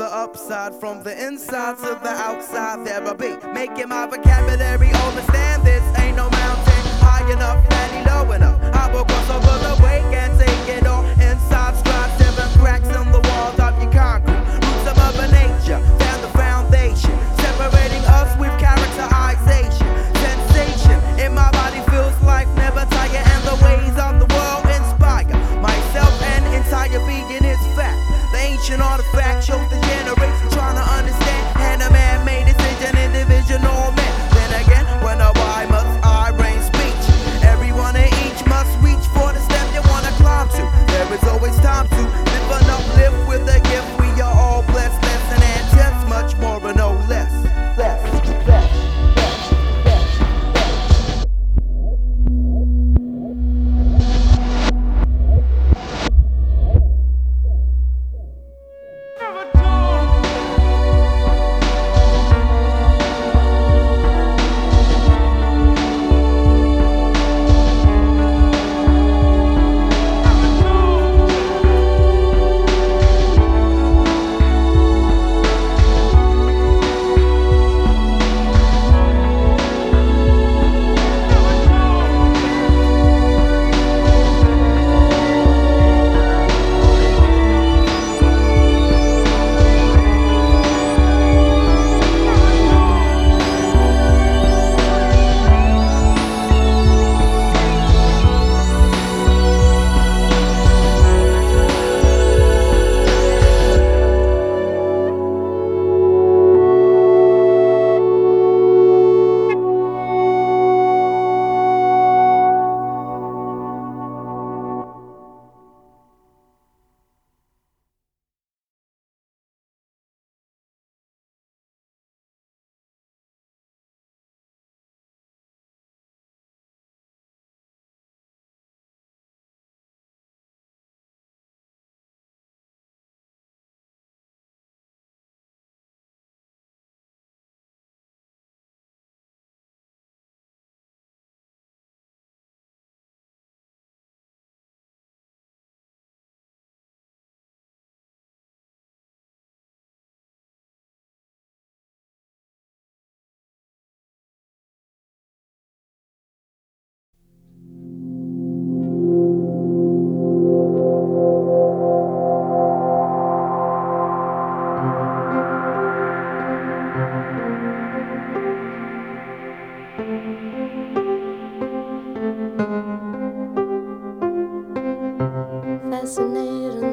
the upside, from the inside to the outside. There I be making my vocabulary understand this ain't no mountain high enough, valley low enough. I will cross over the way and take it all inside strides, seven cracks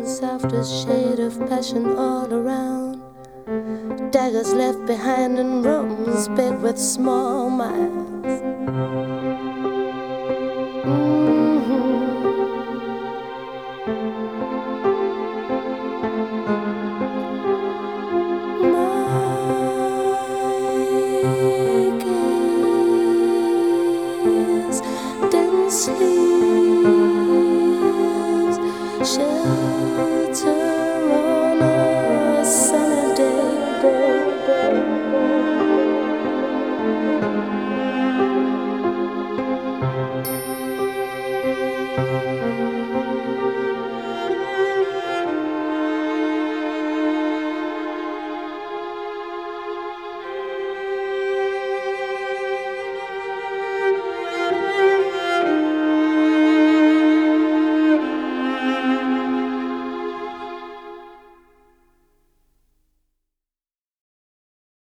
Softest shade of passion all around. Daggers left behind in rooms big with small minds.